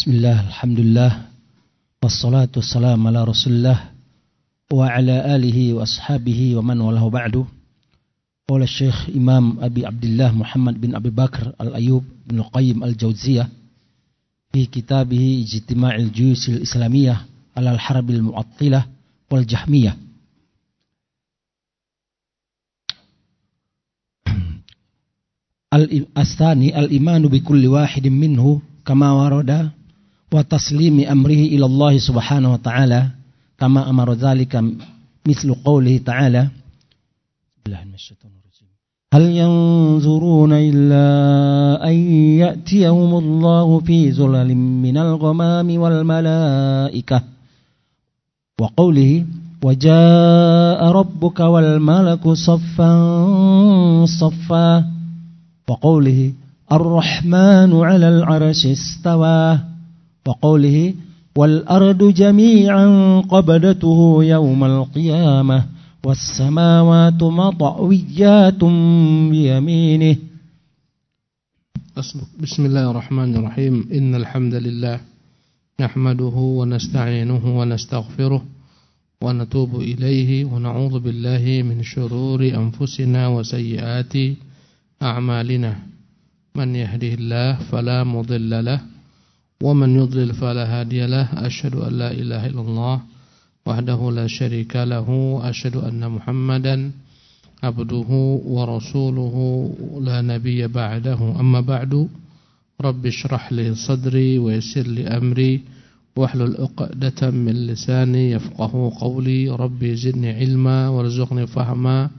بسم الله الحمد لله والصلاة والسلام على رسول الله وعلى آله وأصحابه ومن وله بعد قول الشيخ إمام أبي عبد الله محمد بن أبي بكر الأيوب بن القيم الجوزية في كتابه اجتماع الجيوش الإسلامية على الحرب المعطلة والجحمية الثاني الإيمان بكل واحد منه كما ورد wa taslimi amrihi ila Allah subhanahu wa ta'ala kama amara dzalika mislu qawlihi ta'ala هل ينظرون إلا أن يأتيهم الله في زلل من الغمام والملائكة؟ وقوله وجاء ربك والملك صفا صفا. وقوله الرحمن على العرش استوى. وقوله والأرض جميعا قبدته يوم القيامة والسماوات مطويات بيمينه. بسم الله الرحمن الرحيم. إن الحمد لله نحمده ونستعينه ونستغفره ونتوب إليه ونعوذ بالله من شرور أنفسنا وسيئات أعمالنا. من يهده الله فلا مضل له ومن يضلل فلا هادي له أشهد أن لا إله إلا الله وحده لا شريك له أشهد أن محمدا عبده ورسوله لا نبي بعده. أما بعد رب اشرح لي صدري ويسر لي أمري واحلل عقدة من لساني يفقه قولي ربي زدني علما وارزقني فهما.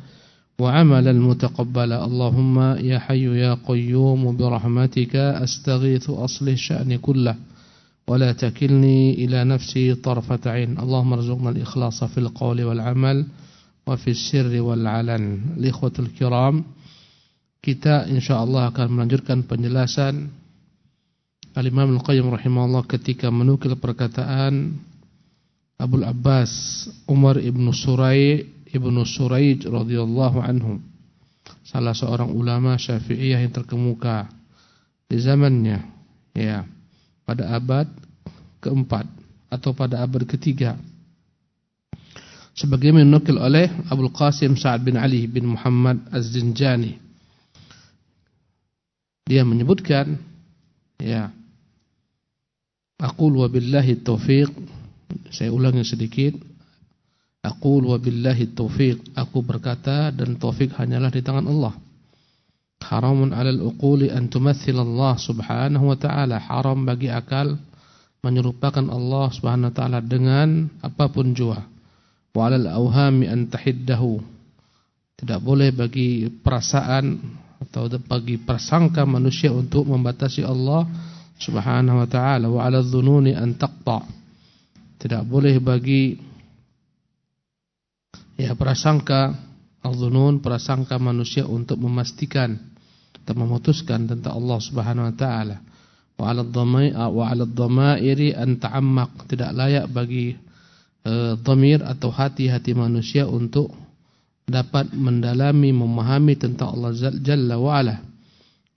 وعملا متقبلا اللهم يا حي يا قيوم برحمتك أستغيث أصله شأن كله ولا تكلني إلى نفسي طرفة عين. اللهم ارزقنا الإخلاص في القول والعمل وفي السر والعلن. الإخوة الكرام kita insyaallah akan melanjutkan penjelasan Al-Imam Al-Qayyim rahimahullah ketika menukil perkataan Abu Abbas Umar ibn Surai Ibnu Suraij radhiyallahu anhu salah seorang ulama Syafi'iyah yang terkemuka di zamannya ya pada abad keempat atau pada abad ketiga. Sebagaimana dinukil oleh Abu Qasim Sa'ad bin Ali bin Muhammad Az-Zinjani. Dia menyebutkan ya aqul wa billahi taufiq saya ulangi sedikit Aqul wa billahi taufiq. Aku berkata dan taufik hanyalah di tangan Allah. Haramun 'alal uquli an tumathil Allah Subhanahu wa ta'ala. Haram bagi akal menyerupakan Allah Subhanahu wa ta'ala dengan apa pun jua. Wa 'alal awhami an tahiddahu. Tidak boleh bagi perasaan atau bagi prasangka manusia untuk membatasi Allah Subhanahu wa ta'ala wa 'alal dhununi an taqta. Tidak boleh bagi ya prasangka al-dhunun prasangka manusia untuk memastikan atau memutuskan tentang Allah Subhanahu wa taala. Wa 'ala dhamai wa 'ala dhamairi an ta'ammaq tidak layak bagi uh, dhamir atau hati-hati manusia untuk dapat mendalami memahami tentang Allah Jalla wa 'ala.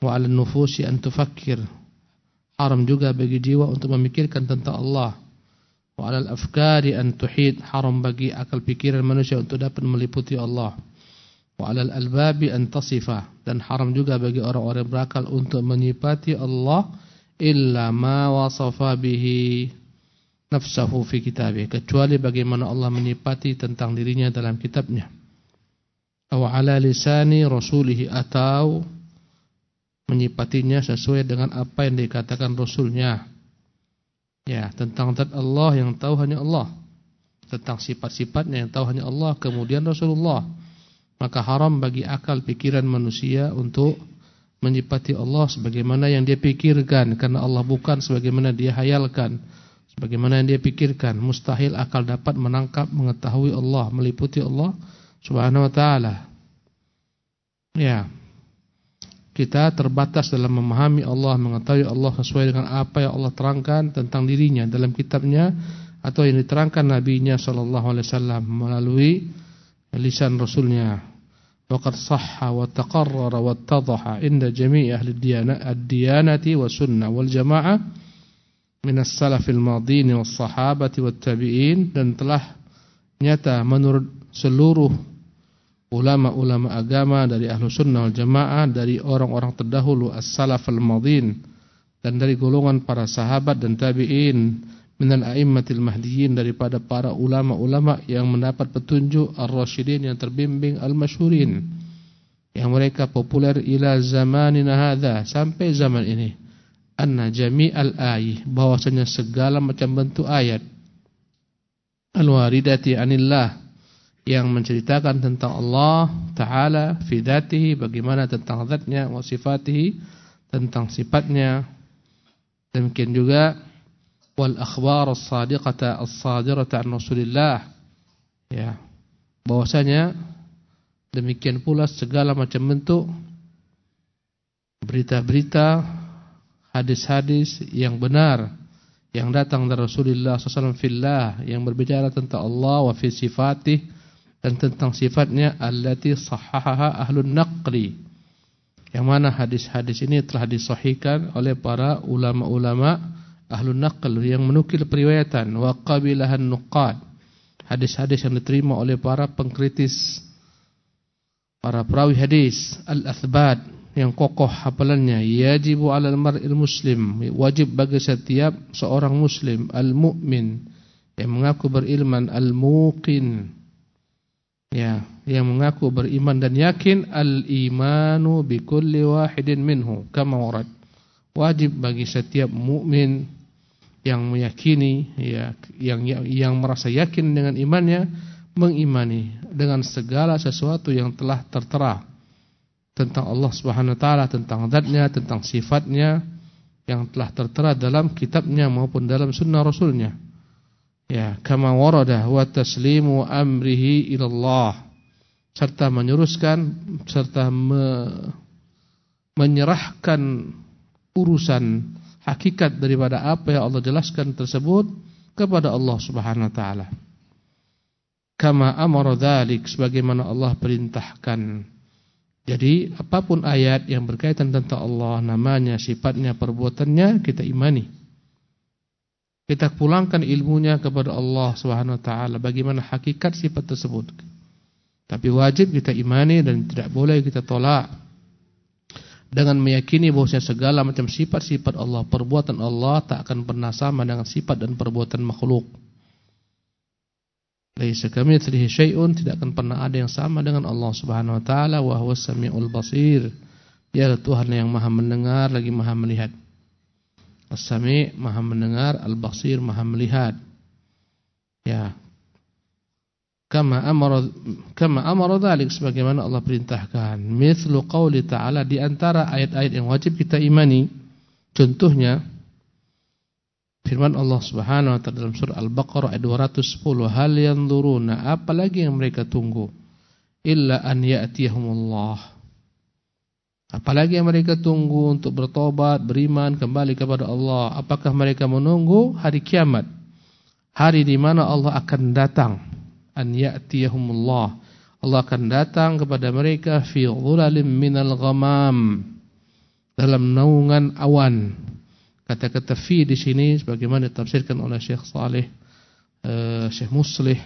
Wa 'ala nufusi an tufakkir. Haram juga bagi jiwa untuk memikirkan tentang Allah wa 'alal afkari an tuhid haram bagi akal pikiran manusia untuk dapat meliputi Allah. Wa 'alal albabi an tasifa dan haram juga bagi orang-orang berakal untuk menyifati Allah illa ma wasafa bihi nafsahu fi kitabih kecuali bagaimana Allah menyifati tentang dirinya dalam kitabnya. Aw 'ala lisani rasulih atau menyifatinya sesuai dengan apa yang dikatakan rasulnya Ya, tentang zat Allah yang tahu hanya Allah. Tentang sifat-sifatnya yang tahu hanya Allah, kemudian Rasulullah. Maka haram bagi akal pikiran manusia untuk menyifati Allah sebagaimana yang dia pikirkan karena Allah bukan sebagaimana dia hayalkan. Sebagaimana yang dia pikirkan, mustahil akal dapat menangkap, mengetahui Allah, meliputi Allah Subhanahu wa taala. Ya kita terbatas dalam memahami Allah, mengetahui Allah sesuai dengan apa yang Allah terangkan tentang dirinya dalam kitabnya atau yang diterangkan nabinya sallallahu alaihi wasallam melalui lisan rasulnya. Waqad sahha wa taqarrara wa tadaha inda jami' ahli ad-diyanati wa sunnah wal jamaah minas salafil madin was sahabati wat tabi'in dan telah nyata menurut seluruh ulama-ulama agama dari ahlu sunnah wal jamaah dari orang-orang terdahulu as-salaf al-madin dan dari golongan para sahabat dan tabi'in minal a'immatil mahdiyin daripada para ulama-ulama yang mendapat petunjuk ar-rasyidin yang terbimbing al-masyhurin yang mereka populer ila zamanina hadza sampai zaman ini. Anna jami'al ayih bahwasanya segala macam bentuk ayat. Al-waridati anillah yang menceritakan tentang Allah taala fi dzatihi bagaimana tentang zatnya wa sifatihi tentang sifatnya. Demikian juga wal akhbar as-sadiqata as-sadirata an Rasulillah. Ya. Bahwasanya demikian pula segala macam bentuk berita-berita hadis-hadis yang benar yang datang dari Rasulullah SAW yang berbicara tentang Allah wa fi sifatih dan tentang sifatnya allati sahahaha ahlun naqli. Yang mana hadis-hadis ini telah disahihkan oleh para ulama-ulama ahlun naql yang menukil periwayatan. Wa qabilahan nuqad. Hadis-hadis yang diterima oleh para pengkritis para perawi hadis al-athbat yang kokoh hafalannya. Yajibu 'alal mar'il muslim. Wajib bagi setiap seorang muslim al-mu'min yang mengaku berilman al-muqin ya yang mengaku beriman dan yakin al-imanu bi kulli wahidin minhu kama warad wajib bagi setiap mukmin yang meyakini ya yang yang merasa yakin dengan imannya mengimani dengan segala sesuatu yang telah tertera tentang Allah Subhanahu wa taala, tentang zatnya, tentang sifatnya yang telah tertera dalam kitabnya maupun dalam sunnah rasulnya. Ya, kama warada wa taslimu amrihi ila Allah serta menyuruskan serta me, menyerahkan urusan hakikat daripada apa yang Allah jelaskan tersebut kepada Allah Subhanahu wa taala. Kama amara dzalik sebagaimana Allah perintahkan. Jadi apa pun ayat yang berkaitan tentang Allah, namanya, sifatnya, perbuatannya kita imani. Kita pulangkan ilmunya kepada Allah Subhanahu wa taala bagaimana hakikat sifat tersebut. Tapi wajib kita imani dan tidak boleh kita tolak dengan meyakini bahwa segala macam sifat-sifat Allah, perbuatan Allah tak akan pernah sama dengan sifat dan perbuatan makhluk. Laisa kamitslihi syai'un tidak akan pernah ada yang sama dengan Allah Subhanahu wa taala wa huwas samiul basir. Dia Tuhan yang Maha mendengar lagi Maha melihat. As-Sami' Maha mendengar, Al-Basir Maha melihat. Ya. Kama amara kama amara dzalik sebagaimana Allah perintahkan. Mithlu qauli ta'ala di antara ayat-ayat yang wajib kita imani. Contohnya Firman Allah Subhanahu wa taala dalam surah Al-Baqarah ayat 210, "Hal yanzuruna apalagi yang mereka tunggu illa an ya'tiyahumullah." Apalagi yang mereka tunggu untuk bertobat, beriman, kembali kepada Allah. Apakah mereka menunggu hari kiamat? Hari di mana Allah akan datang. An ya'tiyahumullah. Allah akan datang kepada mereka fi dhulalim minal ghamam. Dalam naungan awan. Kata-kata fi di sini sebagaimana ditafsirkan oleh Syekh Saleh uh, Syekh Muslih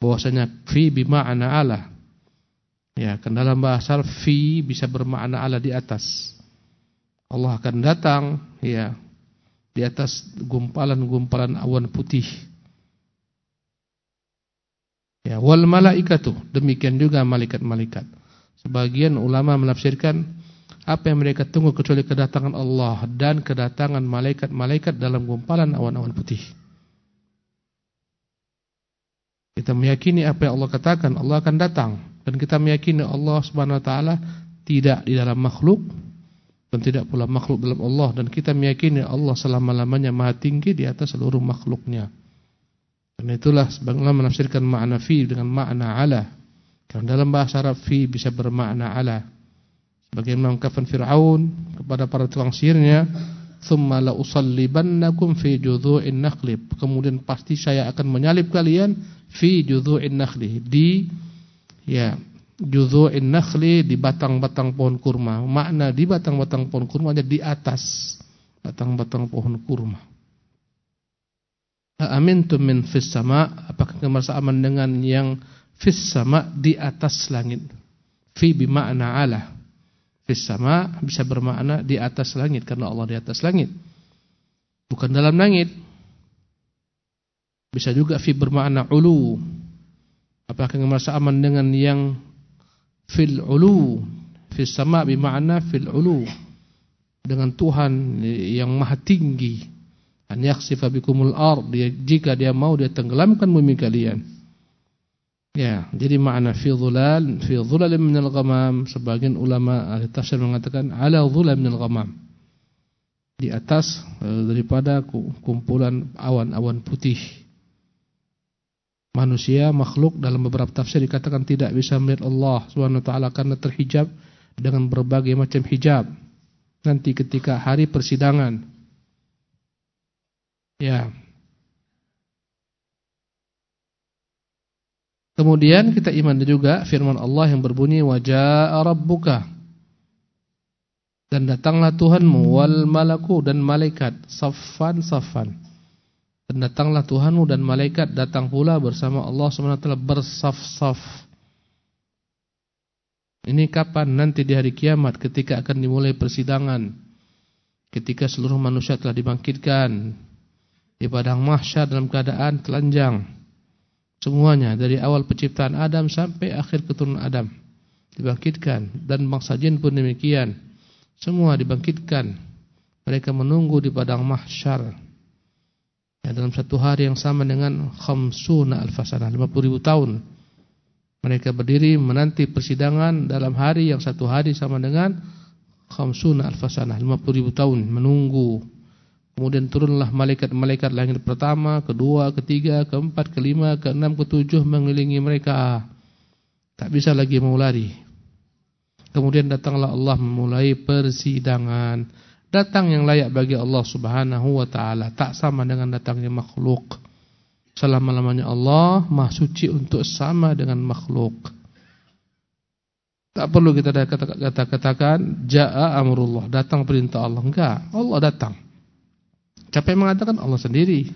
bahwasanya fi bima'na ala. Ya, kan dalam bahasa fi bisa bermakna ala di atas. Allah akan datang ya di atas gumpalan-gumpalan awan putih. Ya, wal malaikatu demikian juga malaikat-malaikat. Sebagian ulama menafsirkan apa yang mereka tunggu kecuali kedatangan Allah dan kedatangan malaikat-malaikat dalam gumpalan awan-awan putih. Kita meyakini apa yang Allah katakan, Allah akan datang dan kita meyakini Allah Subhanahu wa taala tidak di dalam makhluk dan tidak pula makhluk dalam Allah dan kita meyakini Allah selama-lamanya Maha tinggi di atas seluruh makhluknya. Karena itulah sebagaimana menafsirkan makna fi dengan makna ala. Karena dalam bahasa Arab fi bisa bermakna ala. Bagaimana ungkapan Fir'aun kepada para tukang sihirnya, "Tsumma fi judhu'in nakhli." Kemudian pasti saya akan menyalib kalian fi judhu'in nakhli di ya judhu'in nakhli di batang-batang pohon kurma. Makna di batang-batang pohon kurma ada di atas batang-batang pohon kurma. Amintum min fis sama? Apakah kamu merasa aman dengan yang fis sama di atas langit? Fi bimakna ala. Fis sama bisa bermakna di atas langit karena Allah di atas langit. Bukan dalam langit. Bisa juga fi bermakna ulu apakah merasa aman dengan yang fil ulu fis sama bimakna fil ulu? Dengan Tuhan yang maha tinggi. An yakhsifa bikumul ard. Jika dia mau dia tenggelamkan bumi kalian. Ya jadi makna fi dhulal fi dhulal min al-ghamam sebagian ulama ahli tafsir mengatakan ala dhulal min al-ghamam di atas eh, daripada kumpulan awan-awan putih manusia makhluk dalam beberapa tafsir dikatakan tidak bisa melihat Allah Subhanahu wa taala karena terhijab dengan berbagai macam hijab nanti ketika hari persidangan Ya. Kemudian kita iman juga firman Allah yang berbunyi wajaa rabbuka dan datanglah Tuhanmu wal malaku dan malaikat saffan saffan. Dan datanglah Tuhanmu dan malaikat datang pula bersama Allah SWT bersaf-saf. Ini kapan? Nanti di hari kiamat ketika akan dimulai persidangan. Ketika seluruh manusia telah dibangkitkan di padang mahsyar dalam keadaan telanjang. Semuanya dari awal penciptaan Adam sampai akhir keturunan Adam dibangkitkan dan bangsa jin pun demikian. Semua dibangkitkan. Mereka menunggu di padang mahsyar. Ya, dalam satu hari yang sama dengan khamsuna alfasanah 50 ribu tahun. Mereka berdiri menanti persidangan dalam hari yang satu hari sama dengan khamsuna alfasanah 50 ribu tahun menunggu Kemudian turunlah malaikat-malaikat langit pertama, kedua, ketiga, keempat, kelima, keenam, ketujuh mengelilingi mereka. Tak bisa lagi mau lari. Kemudian datanglah Allah memulai persidangan. Datang yang layak bagi Allah Subhanahu wa taala, tak sama dengan datangnya makhluk. Selama-lamanya Allah Maha suci untuk sama dengan makhluk. Tak perlu kita kata-katakan jaa amrullah, datang perintah Allah. Enggak, Allah datang. Siapa yang mengatakan? Allah sendiri.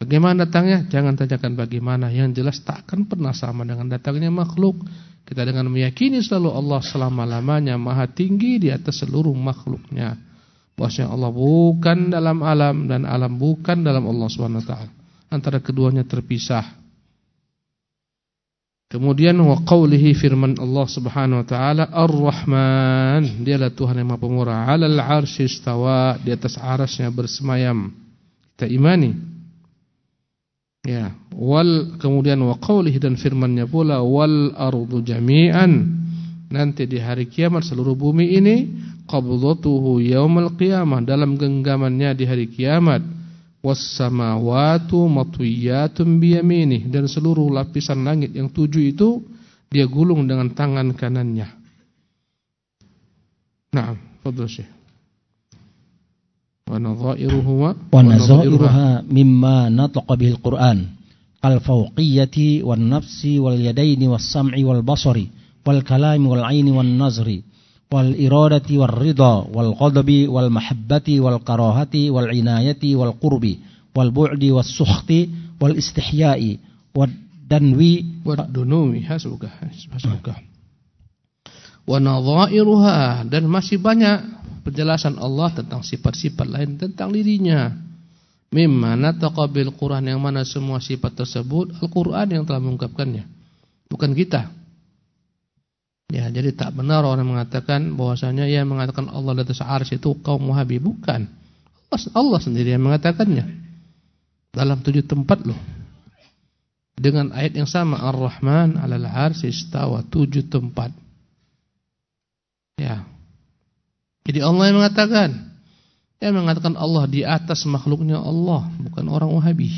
Bagaimana datangnya? Jangan tanyakan bagaimana. Yang jelas takkan pernah sama dengan datangnya makhluk. Kita dengan meyakini selalu Allah selama-lamanya maha tinggi di atas seluruh makhluknya. Bahwasanya Allah bukan dalam alam dan alam bukan dalam Allah SWT. Antara keduanya terpisah. Kemudian wa qawlihi firman Allah Subhanahu wa taala Ar-Rahman dialah Tuhan yang Maha Pemurah 'alal 'arsy istawa di atas arasnya bersemayam kita imani ya wal kemudian wa qawlihi dan firman-Nya pula wal ardu jami'an nanti di hari kiamat seluruh bumi ini qabdatuhu yaumil qiyamah dalam genggamannya di hari kiamat wassamawatu matwiyatun biyaminih dan seluruh lapisan langit yang tujuh itu dia gulung dengan tangan kanannya. Naam, fadhil Syekh. Nazri wal iradati wal ridha wal ghadabi wal mahabbati wal karahati wal inayati wal qurbi wal bu'di was sukhti wal istihyai wad danwi wad dunumi hasbuka hasbuka wa nadhairuha dan masih banyak penjelasan Allah tentang sifat-sifat lain tentang dirinya mimma nataqabil Quran yang mana semua sifat tersebut Al-Qur'an yang telah mengungkapkannya bukan kita Ya, jadi tak benar orang mengatakan bahwasanya yang mengatakan Allah di atas arsy itu kaum Wahabi bukan. Allah, Allah sendiri yang mengatakannya. Dalam tujuh tempat loh. Dengan ayat yang sama Ar-Rahman 'alal 'arsy istawa tujuh tempat. Ya. Jadi Allah yang mengatakan yang mengatakan Allah di atas makhluknya Allah, bukan orang Wahabi.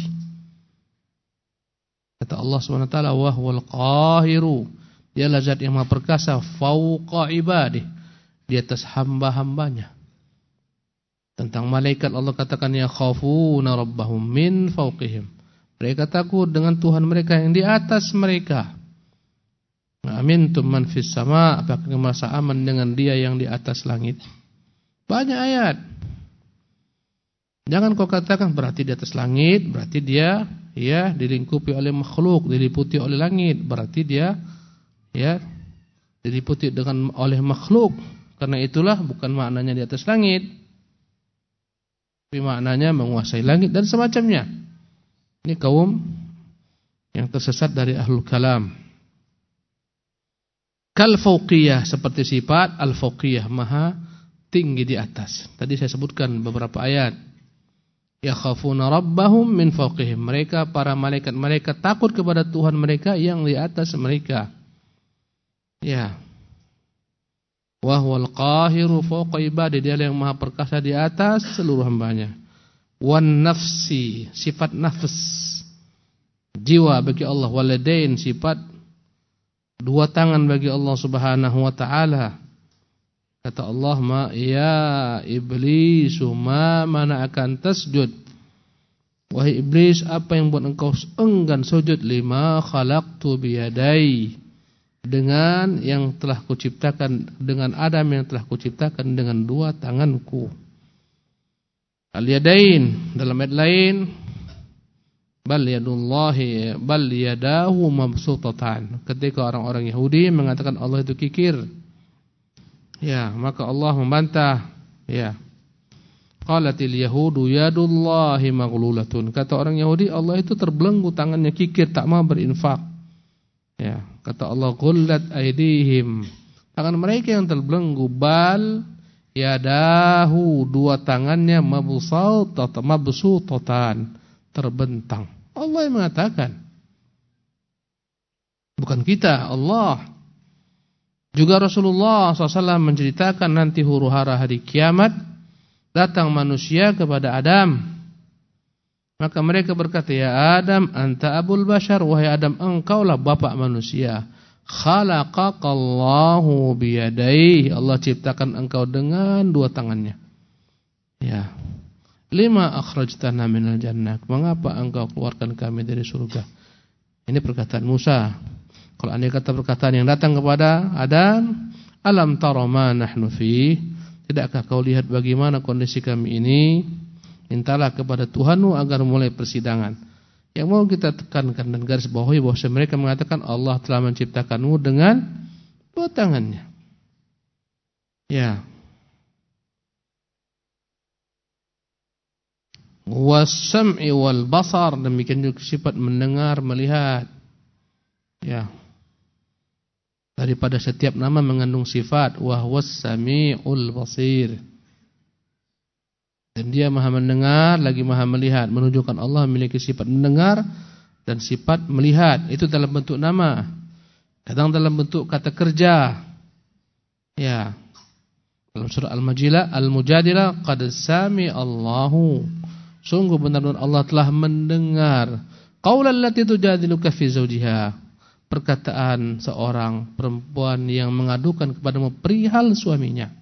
Kata Allah Subhanahu wa taala, "Wa huwal qahiru." Dialah zat yang maha perkasa fauqa ibadih di atas hamba-hambanya. Tentang malaikat Allah katakan ya khafuna rabbahum min fauqihim. Mereka takut dengan Tuhan mereka yang di atas mereka. Amintum man fis sama apakah merasa aman dengan dia yang di atas langit? Banyak ayat. Jangan kau katakan berarti di atas langit, berarti dia ya dilingkupi oleh makhluk, diliputi oleh langit, berarti dia ya diliputi dengan oleh makhluk. Karena itulah bukan maknanya di atas langit. Tapi maknanya menguasai langit dan semacamnya. Ini kaum yang tersesat dari ahlul kalam. Kal seperti sifat al fauqiyah maha tinggi di atas. Tadi saya sebutkan beberapa ayat yakhafuna rabbahum min fawqihim. Mereka para malaikat mereka takut kepada Tuhan mereka yang di atas mereka. Ya. Wa huwal qahiru fawqa ibadi. Dia yang maha perkasa di atas seluruh hambanya. Wan nafsi, sifat nafs. Jiwa bagi Allah waladain sifat dua tangan bagi Allah Subhanahu wa taala. Kata Allah, "Ma ya iblis, ma mana akan tasjud?" Wahai iblis, apa yang buat engkau enggan sujud lima khalaqtu biyadai? Dengan yang telah kuciptakan dengan Adam yang telah kuciptakan dengan dua tanganku. Al-yadain dalam ayat lain bal yadullahi bal yadahu mabsutatan. Ketika orang-orang Yahudi mengatakan Allah itu kikir, Ya, maka Allah membantah. Ya. Qalatil yahudu yadullahi maghlulatun. Kata orang Yahudi, Allah itu terbelenggu tangannya kikir tak mau berinfak. Ya, kata Allah qullat aydihim. Tangan mereka yang terbelenggu bal yadahu dua tangannya mabsutatan mabsutatan terbentang. Allah yang mengatakan. Bukan kita, Allah. Juga Rasulullah SAW menceritakan nanti huru hara hari kiamat datang manusia kepada Adam. Maka mereka berkata, "Ya Adam, anta abul bashar, wahai Adam, engkaulah bapak manusia. Khalaqakallahu biyadaihi. Allah ciptakan engkau dengan dua tangannya." Lima akhrajtana minal jannah. Mengapa engkau keluarkan kami dari surga? Ini perkataan Musa kalau anda kata perkataan yang datang kepada Adam, alam tara ma nahnu fi? Tidakkah kau lihat bagaimana kondisi kami ini? Mintalah kepada Tuhanmu agar mulai persidangan. Yang mau kita tekankan dan garis bawahi bahwa mereka mengatakan Allah telah menciptakanmu dengan dua tangannya. Ya. Wasam'i wal basar demikian juga sifat mendengar, melihat. Ya. Daripada setiap nama mengandung sifat wahwas samiul basir. Dan dia maha mendengar lagi maha melihat. Menunjukkan Allah memiliki sifat mendengar dan sifat melihat. Itu dalam bentuk nama. Kadang dalam bentuk kata kerja. Ya. Dalam surah al-majilah al-mujadilah qad sami Allahu sungguh benar-benar Allah telah mendengar qaulal lati tujadiluka fi zawjiha perkataan seorang perempuan yang mengadukan kepadamu perihal suaminya.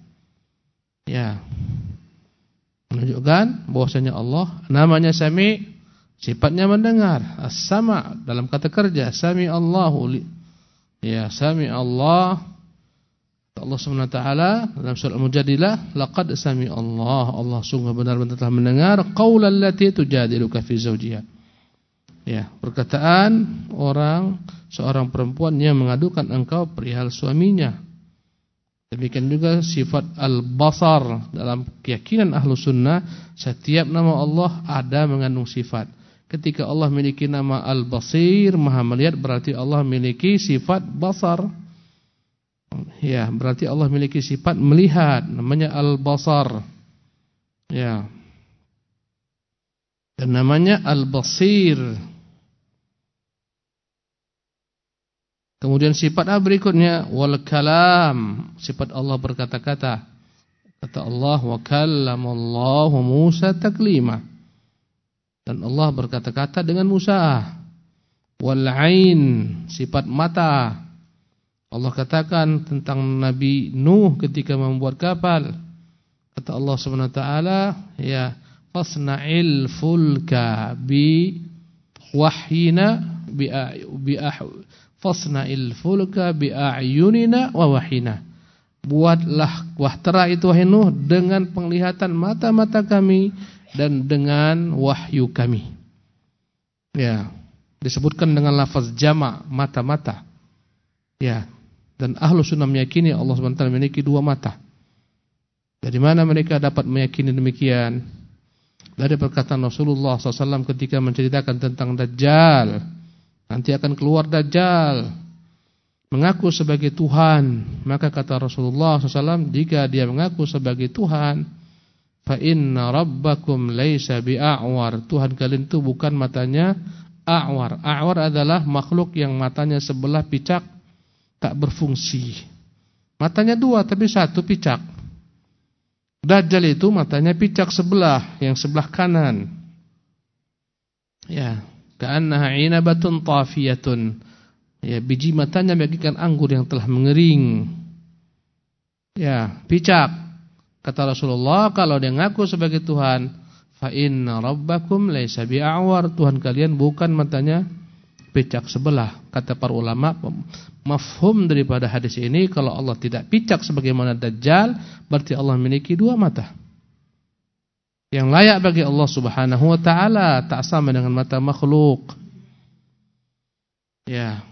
Ya. Menunjukkan bahwasanya Allah namanya Sami, sifatnya mendengar. As-sama dalam kata kerja, Sami Allahu Ya, Sami Allah Allah Subhanahu wa taala dalam surah Al-Mujadilah, laqad sami Allah, Allah sungguh benar-benar telah mendengar qaulal lati tujadiluka fi zawjiha. Ya, perkataan orang seorang perempuan yang mengadukan engkau perihal suaminya. Demikian juga sifat al-basar dalam keyakinan ahlu sunnah setiap nama Allah ada mengandung sifat. Ketika Allah memiliki nama al-basir maha melihat berarti Allah memiliki sifat basar. Ya, berarti Allah memiliki sifat melihat namanya al-basar. Ya. Dan namanya al-basir. Kemudian sifat berikutnya wal kalam, sifat Allah berkata-kata. Kata Allah wa kallamallahu Musa taklima. Dan Allah berkata-kata dengan Musa. Wal ain, sifat mata. Allah katakan tentang Nabi Nuh ketika membuat kapal. Kata Allah taala, ya fasna'il fulka bi wahyina bi bi fasna'il fulka bi'ayunina wa wahina. Buatlah wahtera itu wahai Nuh dengan penglihatan mata-mata kami dan dengan wahyu kami. Ya, disebutkan dengan lafaz jama' mata-mata. Ya, dan ahlu sunnah meyakini Allah SWT memiliki dua mata. Dari mana mereka dapat meyakini demikian? Dari perkataan Rasulullah SAW ketika menceritakan tentang Dajjal. Nanti akan keluar Dajjal. Mengaku sebagai Tuhan. Maka kata Rasulullah SAW, jika dia mengaku sebagai Tuhan, fa inna rabbakum laisa bi'a'war. Tuhan kalian itu bukan matanya a'war. A'war adalah makhluk yang matanya sebelah picak tak berfungsi. Matanya dua tapi satu picak. Dajjal itu matanya picak sebelah, yang sebelah kanan. Ya, ka'annaha 'inabatun tafiyatun. Ya, biji matanya bagikan anggur yang telah mengering. Ya, picak. Kata Rasulullah, kalau dia ngaku sebagai Tuhan, fa inna rabbakum laisa bi'awar. Tuhan kalian bukan matanya picak sebelah. Kata para ulama, mafhum daripada hadis ini kalau Allah tidak picak sebagaimana dajjal, berarti Allah memiliki dua mata. Yang layak bagi Allah Subhanahu wa taala tak sama dengan mata makhluk. Ya.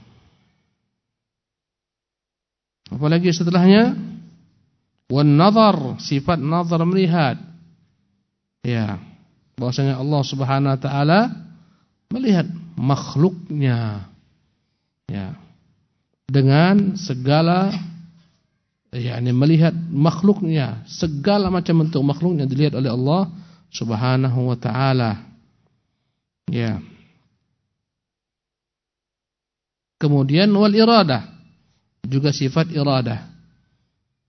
Apalagi setelahnya wan nazar, sifat nazar melihat. Ya. Bahwasanya Allah Subhanahu wa taala melihat makhluknya. Ya. Dengan segala yakni melihat makhluknya, segala macam bentuk makhluknya dilihat oleh Allah Subhanahu wa taala. Ya. Kemudian wal iradah juga sifat iradah.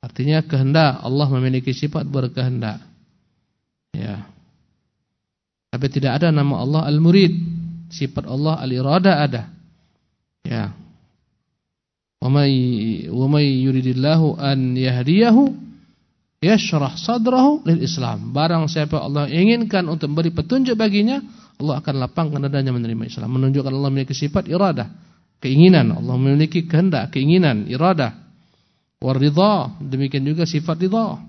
Artinya kehendak Allah memiliki sifat berkehendak. Ya. Tapi tidak ada nama Allah Al-Murid sifat Allah al-irada ada. Ya. Wa may yuridillahu an yahdiyahu yashrah sadrahu lil Islam. Barang siapa Allah inginkan untuk beri petunjuk baginya, Allah akan lapangkan dadanya menerima Islam. Menunjukkan Allah memiliki sifat irada, keinginan. Allah memiliki kehendak, keinginan, irada. Waridha, demikian juga sifat ridha.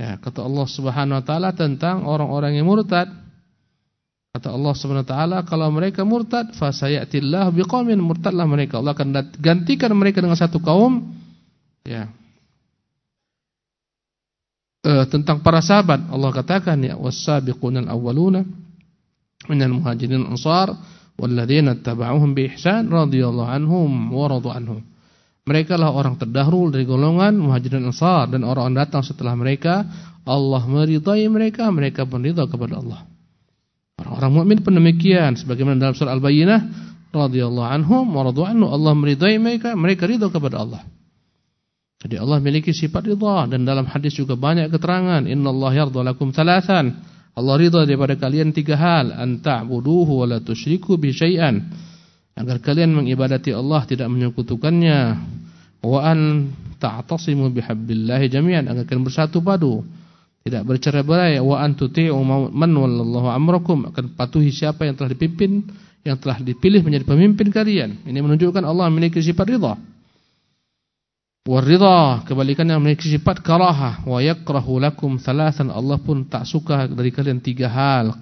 Ya, kata Allah Subhanahu wa taala tentang orang-orang yang murtad, Kata Allah Subhanahu wa taala, kalau mereka murtad, fa sayatillahu biqaumin murtadlah mereka. Allah akan gantikan mereka dengan satu kaum ya. Uh, tentang para sahabat Allah katakan ya was-sabiqunal awwaluna minal muhajirin ansar walladzina tabauhum bi ihsan radhiyallahu anhum wa radu anhum. Mereka lah orang terdahulu dari golongan muhajirin ansar dan orang-orang datang setelah mereka Allah meridai mereka mereka pun ridha kepada Allah. Orang-orang mukmin pun demikian sebagaimana dalam surah Al-Bayyinah radhiyallahu anhum wa anhu Allah meridai mereka mereka ridha kepada Allah. Jadi Allah memiliki sifat ridha dan dalam hadis juga banyak keterangan innallaha yardha lakum thalathan. Allah ridha daripada kalian tiga hal, an ta'buduhu wa la tusyriku bi syai'an. Agar kalian mengibadati Allah tidak menyekutukannya wa an ta'tasimu bihabbillahi jami'an agar kalian bersatu padu tidak bercerai-berai wa antuti'u man wallahu amrakum akan patuhi siapa yang telah dipimpin yang telah dipilih menjadi pemimpin kalian. Ini menunjukkan Allah memiliki sifat ridha. Waridha kebalikannya memiliki sifat karaha. Wa yakrahu lakum thalathan. Allah pun tak suka dari kalian tiga hal.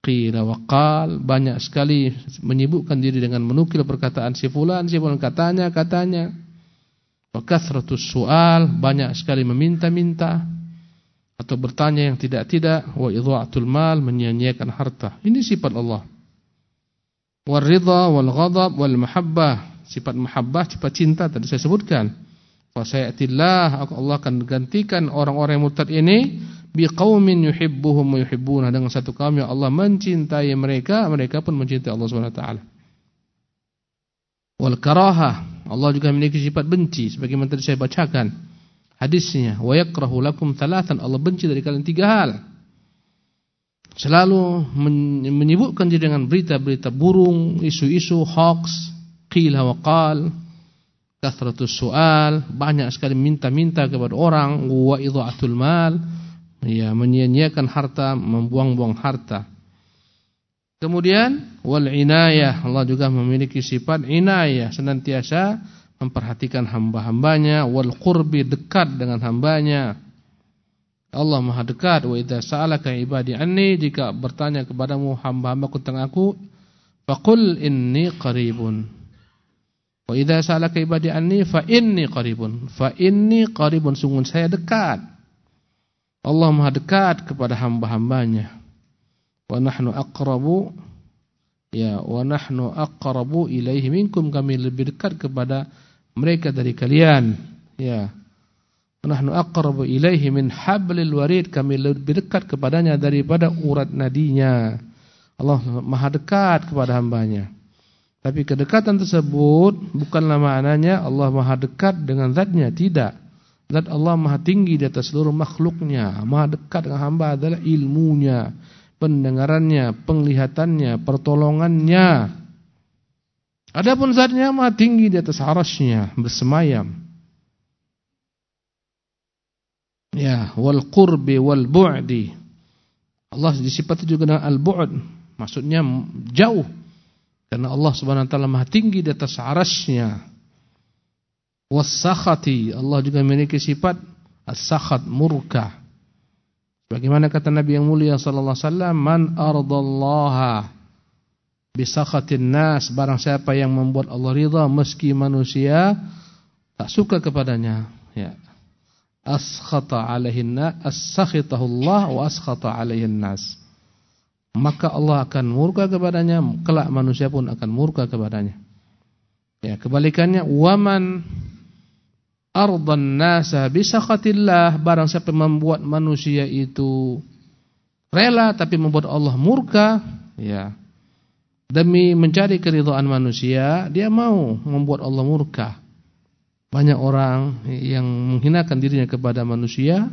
Qila wa qal. Banyak sekali menyibukkan diri dengan menukil perkataan si fulan si fulan katanya katanya. Wa kathratus sual. Banyak sekali meminta-minta atau bertanya yang tidak-tidak wa idha'atul mal menyia-nyiakan harta. Ini sifat Allah. Waridha wal ghadab wal mahabbah. Sifat mahabbah sifat cinta tadi saya sebutkan. Fa sayatillah Allah akan gantikan orang-orang yang murtad ini biqaumin yuhibbuhum wa yuhibbuna. Dengan satu kaum yang Allah mencintai mereka mereka pun mencintai Allah Subhanahu wa taala. Wal Allah juga memiliki sifat benci sebagaimana tadi saya bacakan hadisnya wa yakrahu lakum thalathan. Allah benci dari kalian tiga hal. Selalu menyibukkan diri dengan berita-berita burung isu-isu hoax qila wa qal kathratus sual banyak sekali minta-minta kepada orang wa idha'atul mal. Ya menyia-nyiakan harta membuang-buang harta. Kemudian wal inayah. Allah juga memiliki sifat inayah senantiasa memperhatikan hamba-hambanya wal qurbi dekat dengan hambanya Allah Maha dekat. Wa idza sa'alaka ibadi anni jika bertanya kepadamu hamba-hambaku tentang aku, faqul inni qaribun. Wa idza sa'alaka ibadi anni fa inni qaribun. Fa inni qaribun sungguh saya dekat. Allah Maha dekat kepada hamba-hambanya. Wa nahnu aqrabu ya wa nahnu aqrabu ilaihi minkum kami lebih dekat kepada mereka dari kalian. Ya. Nahnu aqrabu ilaihi min hablil warid. Kami lebih dekat kepadanya daripada urat nadinya. Allah maha dekat kepada hambanya. Tapi kedekatan tersebut bukanlah maknanya Allah maha dekat dengan zatnya. Tidak. Zat Allah maha tinggi di atas seluruh makhluknya. Maha dekat dengan hamba adalah ilmunya, pendengarannya, penglihatannya, pertolongannya. Adapun zatnya maha tinggi di atas arasnya, bersemayam. Ya, wal qurbi wal bu'di. Allah disifati juga dengan al-bu'd, maksudnya jauh. Karena Allah Subhanahu wa taala Maha tinggi di atas arasy-Nya. Was-sakhati, Allah juga memiliki sifat as-sakhat, murka. Bagaimana kata Nabi yang mulia sallallahu alaihi wasallam, "Man ardallaha bisakhatin nas," barang siapa yang membuat Allah ridha meski manusia tak suka kepadanya, ya. Askhata alaihin nas as-sakhitahullah wa askhata alaihin nas. Maka Allah akan murka kepadanya kelak manusia pun akan murka kepadanya. Ya kebalikannya waman ardan nasa bisakhatillah barang siapa membuat manusia itu rela tapi membuat Allah murka ya demi mencari keridhaan manusia dia mau membuat Allah murka banyak orang yang menghinakan dirinya kepada manusia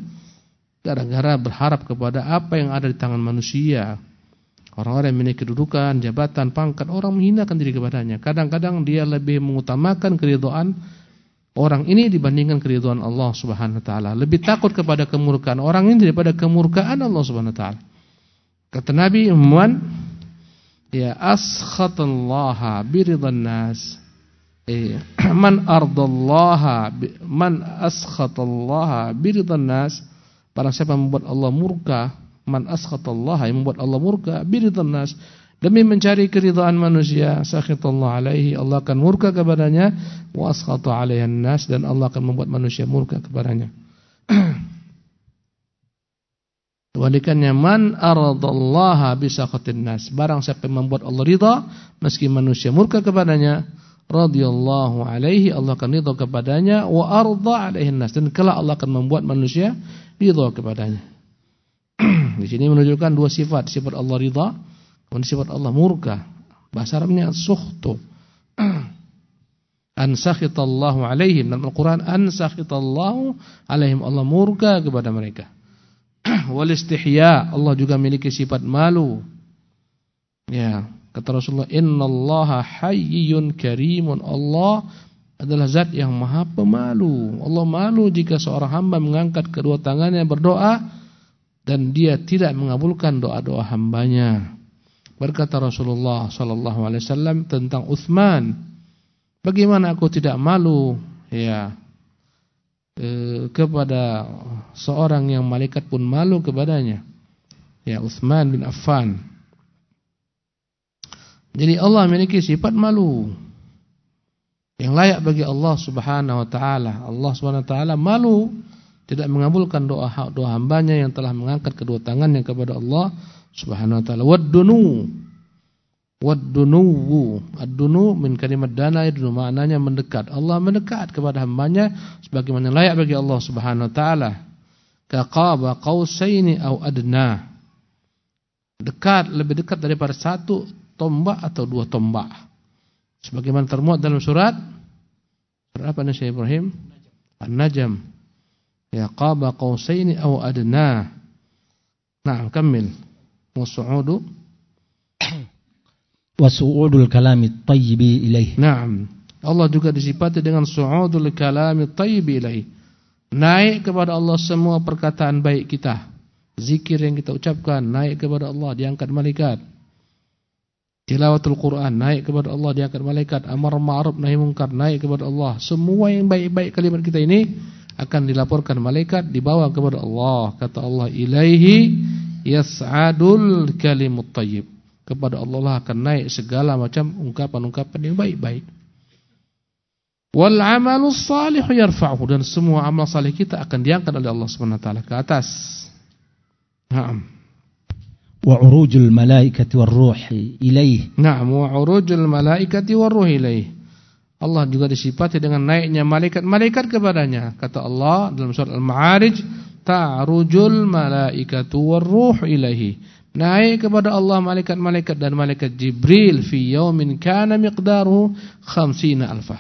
gara-gara berharap kepada apa yang ada di tangan manusia. Orang-orang yang memiliki kedudukan, jabatan, pangkat, orang menghinakan diri kepadanya. Kadang-kadang dia lebih mengutamakan keridhaan orang ini dibandingkan keridhaan Allah Subhanahu wa taala. Lebih takut kepada kemurkaan orang ini daripada kemurkaan Allah Subhanahu wa taala. Kata Nabi, "Man ya askhatallaha biridhan nas." eh, man ardallaha man askhatallaha biridhan nas. Para siapa membuat Allah murka man askhatallaha yang membuat Allah murka biridhan nas. Demi mencari keridhaan manusia sakhitallahu alaihi Allah akan murka kepadanya. Wa askhata alaihi nas dan Allah akan membuat manusia murka kepadanya Kebalikannya man aradallaha bisakhatin nas barang siapa yang membuat Allah ridha meski manusia murka kepadanya radhiyallahu alaihi Allah akan ridha kepadanya wa arda alaihi nas dan kelak Allah akan membuat manusia ridha kepadanya. Di sini menunjukkan dua sifat, sifat Allah ridha dan sifat Allah murka. Bahasa Arabnya sukhtu. an sakhitallahu alaihim dalam Al-Qur'an an sakhitallahu alaihim Allah murka kepada mereka. Wal istihya Allah juga memiliki sifat malu. Ya, Kata Rasulullah, "Innallaha hayyun karimun." Allah adalah zat yang maha pemalu. Allah malu jika seorang hamba mengangkat kedua tangannya berdoa dan dia tidak mengabulkan doa-doa hambanya. Berkata Rasulullah sallallahu alaihi wasallam tentang Utsman, "Bagaimana aku tidak malu ya eh, kepada seorang yang malaikat pun malu kepadanya?" Ya Utsman bin Affan jadi Allah memiliki sifat malu yang layak bagi Allah Subhanahu wa taala. Allah Subhanahu wa taala malu tidak mengabulkan doa doa hambanya yang telah mengangkat kedua tangannya kepada Allah Subhanahu wa taala. Waddunu waddunu ad-dunu min kalimat dana itu maknanya mendekat. Allah mendekat kepada hambanya sebagaimana layak bagi Allah Subhanahu wa taala. Kaqaba qausaini au adna. Dekat lebih dekat daripada satu tombak atau dua tombak. Sebagaimana termuat dalam surat surat apa nih Ibrahim? An-Najm. Ya qaba qausaini aw adna. Nah, kamil. Wasu'udu wasu'udul kalami tayyibi ilaih. Naam. Allah juga disifati dengan su'udul kalami tayyibi ilaih. Naik kepada Allah semua perkataan baik kita. Zikir yang kita ucapkan naik kepada Allah diangkat malaikat. Tilawatul Quran naik kepada Allah diangkat malaikat, amar ma'ruf nahi munkar naik kepada Allah. Semua yang baik-baik kalimat kita ini akan dilaporkan malaikat dibawa kepada Allah. Kata Allah, "Ilaihi yas'adul kalimut thayyib." Kepada Allah lah akan naik segala macam ungkapan-ungkapan yang baik-baik. Wal amalus salih yarfa'uhu dan semua amal saleh kita akan diangkat oleh Allah Subhanahu wa taala ke atas. Naam. Wa urujul malaikati war ruh ilaih. Naam, wa urujul malaikati war ruh ilaih. Allah juga disifati dengan naiknya malaikat-malaikat kepadanya. Kata Allah dalam surat Al-Ma'arij, ta'rujul malaikatu warruh ilahi. Naik kepada Allah malaikat-malaikat dan malaikat Jibril fi yaumin kana miqdaruhu 50 alfa.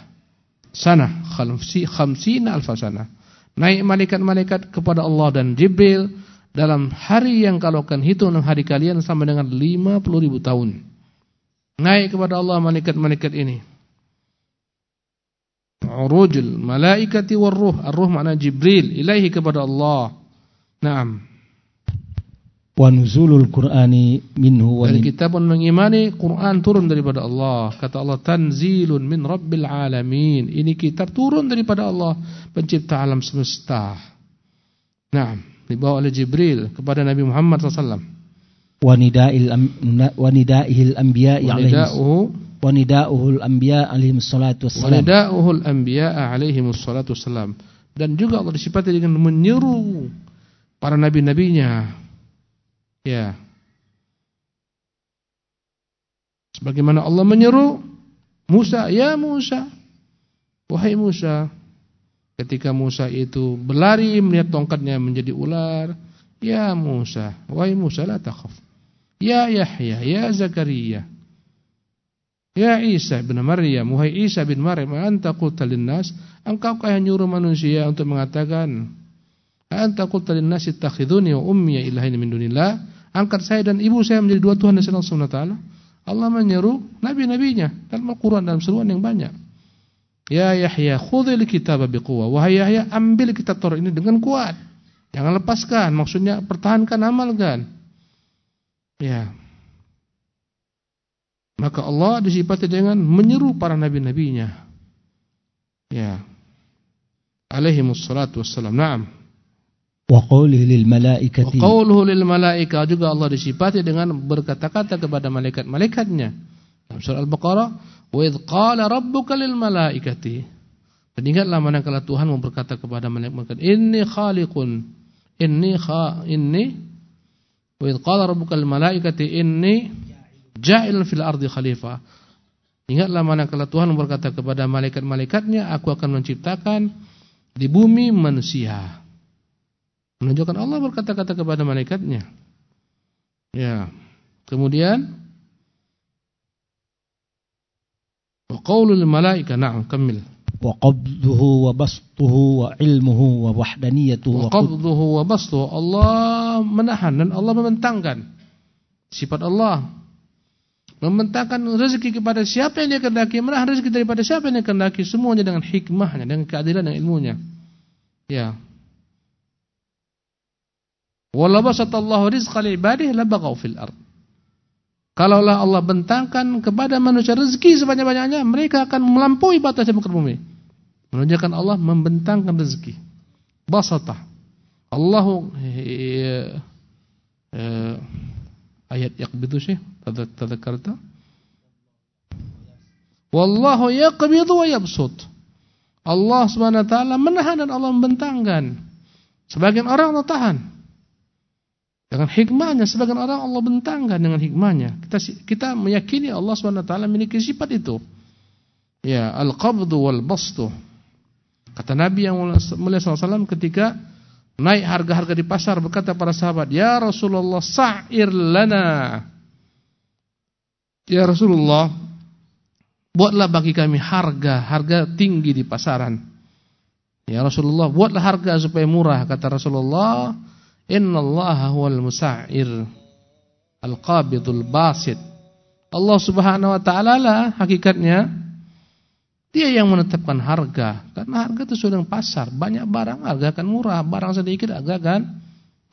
Sana, 50 alfa sana. Naik malaikat-malaikat kepada Allah dan Jibril dalam hari yang kalau akan hitung hari kalian sama dengan 50 ribu tahun. Naik kepada Allah malaikat-malaikat ini urujul malaikati war ruh. Ar-ruh makna Jibril ilaihi kepada Allah. Naam. Wa nuzulul Qur'ani minhu wa Dan kita pun mengimani Quran turun daripada Allah. Kata Allah tanzilun min rabbil alamin. Ini kitab turun daripada Allah pencipta alam semesta. Naam, dibawa oleh Jibril kepada Nabi Muhammad sallallahu alaihi wasallam. Wa nida'il wa nida'ihil anbiya'i alaihi wa nida'uhul anbiya alaihi wassalatu wassalam. Wa nida'uhul anbiya alaihi wassalatu wassalam. Dan juga Allah disifati dengan menyeru para nabi-nabinya. Ya. Sebagaimana Allah menyeru Musa, ya Musa. Wahai Musa. Ketika Musa itu berlari melihat tongkatnya menjadi ular, ya Musa, wahai Musa la takhaf. Ya Yahya, ya Zakaria. Ya Isa bin Maryam, wahai Isa bin Maryam, anta qulta linnas, engkau yang nyuruh manusia untuk mengatakan, anta qulta linnas ittakhiduni wa ummi ilahin min dunillah, angkat saya dan ibu saya menjadi dua Tuhan dan Subhanahu wa taala. Allah menyeru nabi-nabinya dalam Al-Qur'an dalam seruan yang banyak. Ya Yahya, khudhil kitaba biquwwah. Wahai Yahya, ambil kitab Taurat ini dengan kuat. Jangan lepaskan, maksudnya pertahankan, amalkan. Ya. Maka Allah disifati dengan menyeru para nabi-nabinya. Ya. Alaihi wassalatu wassalam. Naam. Wa qawlihi lil malaikati. Juga Allah disifati dengan berkata-kata kepada malaikat-malaikatnya. Dalam surah Al-Baqarah, "Wa idz qala rabbuka malaikati." Dan ingatlah manakala Tuhan berkata kepada malaikat, "Inni khaliqun." Inni kha inni wa idz qala rabbuka lil malaikati inni ja'il fil ardi khalifah. Ingatlah manakala Tuhan berkata kepada malaikat-malaikatnya, aku akan menciptakan di bumi manusia. Menunjukkan Allah berkata-kata kepada malaikatnya. Ya. Kemudian wa qaulul malaika na'am kamil. Wa qabduhu wa bastuhu wa ilmuhu wa wahdaniyatuhu wa qabduhu wa bastuhu Allah menahan dan Allah membentangkan sifat Allah membentangkan rezeki kepada siapa yang dia kehendaki, menahan rezeki daripada siapa yang dia kehendaki, semuanya dengan hikmahnya, dengan keadilan dan ilmunya. Ya. Wala basatallahu rizqa li ibadihi labaghaw fil ard. Kalaulah Allah bentangkan kepada manusia rezeki sebanyak-banyaknya, mereka akan melampaui batas di muka bumi. Menunjukkan Allah membentangkan rezeki. Basata. Allahu eh, eh, ayat yaqbidu sih tadzakarta wallahu yaqbidu wa yabsut Allah Subhanahu wa taala menahan dan Allah membentangkan sebagian orang Allah tahan dengan hikmahnya sebagian orang Allah bentangkan dengan hikmahnya kita kita meyakini Allah taala memiliki sifat itu ya al-qabdu wal bastu kata Nabi yang mulia sallallahu ketika naik harga-harga di pasar berkata para sahabat, "Ya Rasulullah, sa'ir lana." Ya Rasulullah, buatlah bagi kami harga, harga tinggi di pasaran. Ya Rasulullah, buatlah harga supaya murah kata Rasulullah, "Innallaha huwal musa'ir al-qabidul basit." Allah Subhanahu wa taala lah hakikatnya dia yang menetapkan harga. Karena harga itu sudah pasar. Banyak barang harga akan murah. Barang sedikit harga akan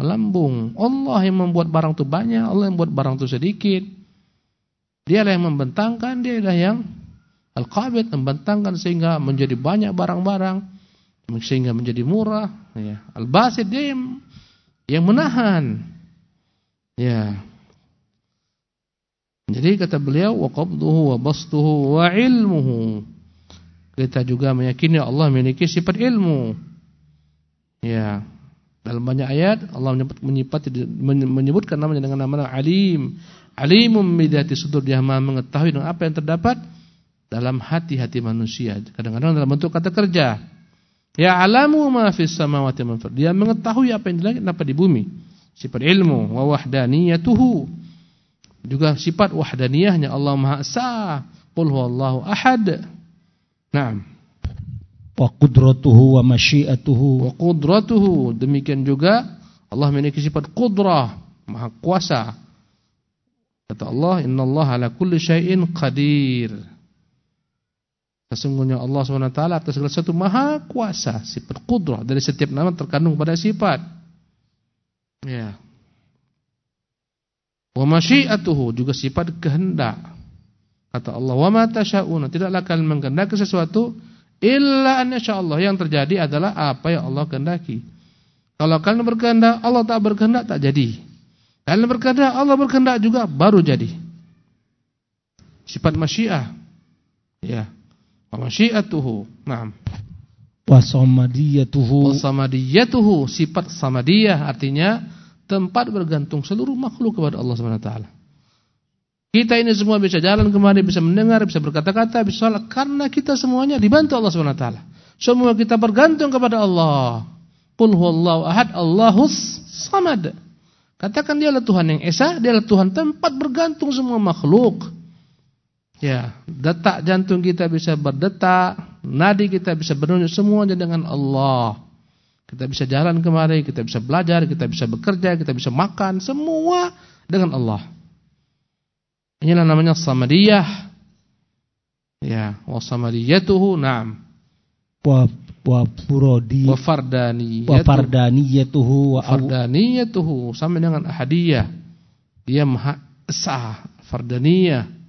melambung. Allah yang membuat barang itu banyak. Allah yang membuat barang itu sedikit. Dialah yang membentangkan. Dialah yang Al-Qabid membentangkan sehingga menjadi banyak barang-barang. sehingga menjadi murah ya al-basit dia yang menahan. Ya. Jadi kata beliau wa qabduhu wa bastuhu wa ilmuhu. Kita juga meyakini Allah memiliki sifat ilmu. Ya. Dalam banyak ayat Allah menyebut menyebut menyebutkan namanya dengan nama alim. Alimum bidati sudur. Dia maha mengetahui dengan apa yang terdapat dalam hati-hati manusia. Kadang-kadang dalam bentuk kata kerja Ya alamu ma fis samawati man Dia mengetahui apa yang di langit dan apa di bumi. Sifat ilmu wa wahdaniyatuhu. Juga sifat wahdaniyahnya Allah Maha Esa. Qul huwallahu ahad. Naam. Wa qudratuhu wa masyiatuhu. Wa qudratuhu. Demikian juga Allah memiliki sifat qudrah, Maha kuasa. Kata Allah, "Innallaha ala kulli syai'in qadir." Sesungguhnya Allah SWT atas segala sesuatu maha kuasa. Sifat kudrah. Dari setiap nama terkandung pada sifat. Ya. Wa masyiatuhu juga sifat kehendak. Kata Allah, "Wa ma tasyauna." Tidaklah kalian menghendaki sesuatu illa an Allah. Yang terjadi adalah apa yang Allah kehendaki. Kalau kalian berkehendak, Allah tak berkehendak tak jadi. Kalian berkehendak, Allah berkehendak juga baru jadi. Sifat masyiah. Ya. Wa masyiatuhu. Naam. Wa samadiyatuhu. Wa samadiyatuhu sifat samadiyah artinya tempat bergantung seluruh makhluk kepada Allah Subhanahu wa taala. Kita ini semua bisa jalan kemari, bisa mendengar, bisa berkata-kata, bisa salat karena kita semuanya dibantu Allah Subhanahu wa taala. Semua kita bergantung kepada Allah. Qul huwallahu ahad, Allahus samad. Katakan dia adalah Tuhan yang esa, dia adalah Tuhan tempat bergantung semua makhluk. Ya, detak jantung kita bisa berdetak, nadi kita bisa berdenyut semuanya dengan Allah. Kita bisa jalan kemari, kita bisa belajar, kita bisa bekerja, kita bisa makan, semua dengan Allah. Inilah namanya samadiyah. Ya, wa samadiyatuhu na'am. Wa wa furadi wa fardaniyatuhu. Wa fardaniyatuhu wa fardaniyatuhu sama dengan ahadiyah. Dia maha esa, fardaniyah.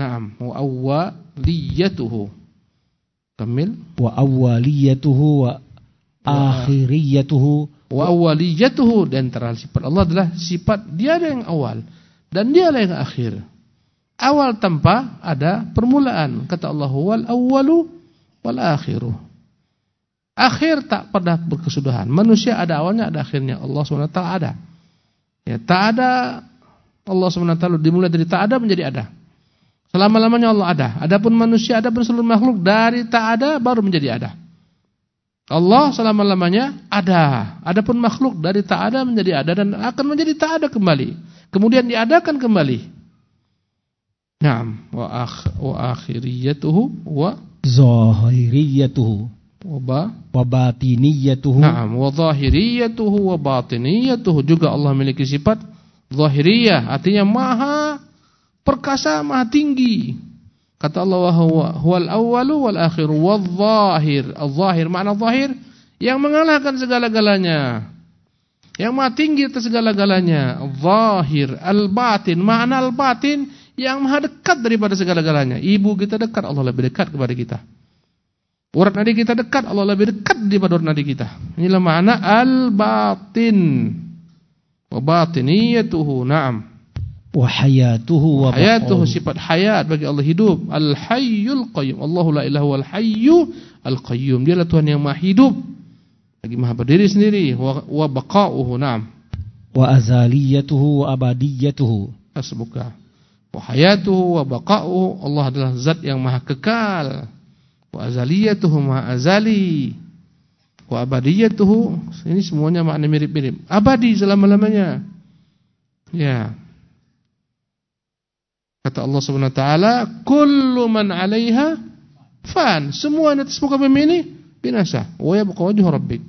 Naam, wa awwaliyatuhu. Kamil. Wa awwaliyatuhu wa akhiriyatuhu. Wa awwaliyatuhu dan antara sifat Allah adalah sifat dia yang awal dan dia yang akhir. Awal tanpa ada permulaan. Kata Allah wal awwalu wal akhiru. Akhir tak pernah berkesudahan. Manusia ada awalnya, ada akhirnya. Allah SWT ada. Ya, tak ada Allah SWT dimulai dari tak ada menjadi ada. Selama-lamanya Allah ada. Adapun manusia, adapun seluruh makhluk dari tak ada baru menjadi ada. Allah selama-lamanya ada. Adapun makhluk dari tak ada menjadi ada dan akan menjadi tak ada kembali. Kemudian diadakan kembali. Naam, wa akh wa akhiriyatuhu wa zahiriyatuhu wa ba wa batiniyatuhu. Naam, wa zahiriyatuhu wa batiniyatuhu juga Allah memiliki sifat zahiriyah, artinya maha perkasa maha tinggi. Kata Allah huwa huwal awwalu wal akhiru wal zahir. Al-zahir makna zahir yang mengalahkan segala-galanya. Yang maha tinggi atas segala-galanya. Zahir, al-batin, makna al-batin yang maha dekat daripada segala-galanya. Ibu kita dekat, Allah lebih dekat kepada kita. Urat nadi kita dekat, Allah lebih dekat daripada urat nadi kita. Inilah makna al-batin. Wa batiniyatuhu, na'am wa hayatuhu wa hayatuhu sifat hayat bagi Allah hidup. Al hayyul qayyum. Allahu la ilaha wal hayyu al qayyum dialah Tuhan yang maha hidup. Lagi maha berdiri sendiri. Wa, wa baqa'uhu. Na'am. Wa azaliyatuhu wa abadiyatuhu. Asbuka wa hayatuhu wa baqa'uhu. Allah adalah zat yang maha kekal. Wa azaliyatuhu maha azali. Wa abadiyatuhu. Ini semuanya makna mirip-mirip. Abadi selama-lamanya. Ya Kata Allah Subhanahu wa taala, "Kullu man 'alaiha fan." Semua yang atas muka bumi ini binasa. Wa yabqa wajhu rabbik.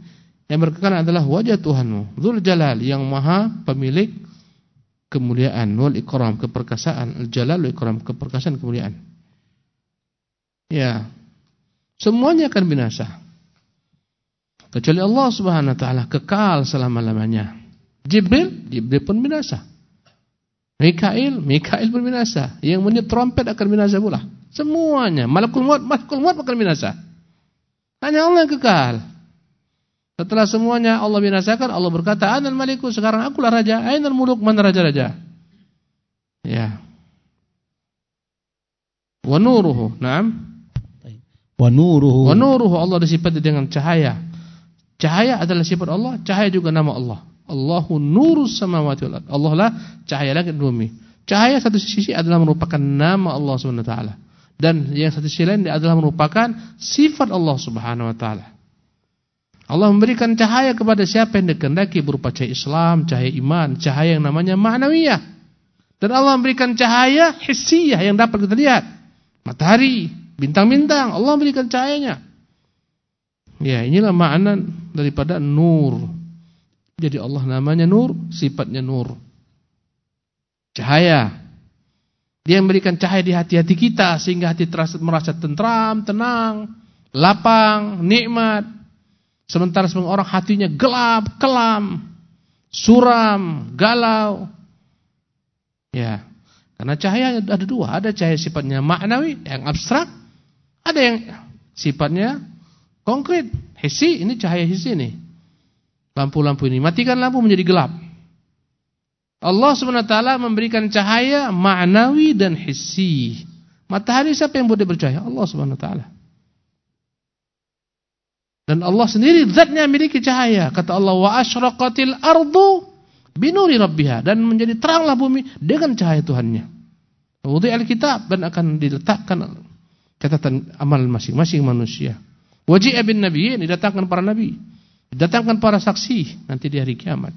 Yang berkekal adalah wajah Tuhanmu, Dzul Jalal yang Maha pemilik kemuliaan wal ikram, keperkasaan, al jalal wal ikram, keperkasaan, kemuliaan. Ya. Semuanya akan binasa. Kecuali Allah Subhanahu wa taala kekal selama-lamanya. Jibril, Jibril pun binasa. Mikail, Mikail pun binasa. Yang meniup trompet akan binasa pula. Semuanya. Malakul maut, malakul maut akan binasa. Hanya Allah yang kekal. Setelah semuanya Allah binasakan, Allah berkata, "Anal maliku, sekarang akulah raja." Ainal muluk, mana raja-raja? Ya. Wa nuruhu, na'am. Wa nuruhu. Wa nuruhu Allah disifati dengan cahaya. Cahaya adalah sifat Allah, cahaya juga nama Allah. Allahu nurus samawati wal Allah lah cahaya langit dan bumi. Cahaya satu sisi adalah merupakan nama Allah Subhanahu wa taala dan yang satu sisi lain adalah merupakan sifat Allah Subhanahu wa taala. Allah memberikan cahaya kepada siapa yang dikehendaki berupa cahaya Islam, cahaya iman, cahaya yang namanya ma'nawiyah. Dan Allah memberikan cahaya hissiyah yang dapat kita lihat. Matahari, bintang-bintang, Allah memberikan cahayanya. Ya, inilah makna daripada nur. Jadi Allah namanya nur, sifatnya nur. Cahaya. Dia memberikan cahaya di hati-hati kita sehingga hati terasa merasa tentram, tenang, lapang, nikmat. Sementara semua orang hatinya gelap, kelam, suram, galau. Ya. Karena cahaya ada dua, ada cahaya sifatnya maknawi yang abstrak, ada yang sifatnya konkret, hisi, ini cahaya hisi nih. Lampu-lampu ini, matikan lampu menjadi gelap. Allah SWT memberikan cahaya maknawi dan hissi. Matahari siapa yang boleh bercahaya? Allah SWT. Dan Allah sendiri zatnya memiliki cahaya. Kata Allah, wa asyraqatil ardu binuri rabbiha dan menjadi teranglah bumi dengan cahaya Tuhannya. Wudhi alkitab dan akan diletakkan catatan amal masing-masing manusia. Wajib bin nabiyyin didatangkan para nabi, didatangkan para saksi nanti di hari kiamat.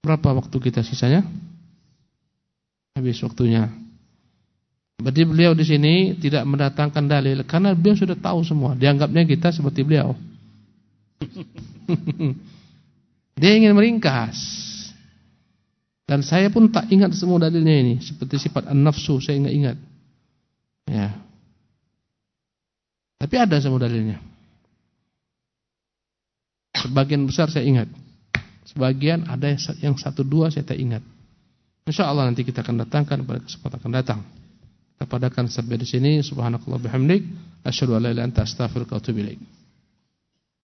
Berapa waktu kita sisanya? Habis waktunya. Berarti beliau di sini tidak mendatangkan dalil karena beliau sudah tahu semua. Dianggapnya kita seperti beliau. Dia ingin meringkas. Dan saya pun tak ingat semua dalilnya ini. Seperti sifat an-nafsu saya ingat ingat. Ya. Tapi ada semua dalilnya. Sebagian besar saya ingat. Sebagian ada yang satu dua saya tak ingat. Insya Allah nanti kita akan datangkan pada kesempatan akan datang. Kita padakan sampai di sini. Subhanakallah bihamdik. Asyhadu an la anta wa atubu.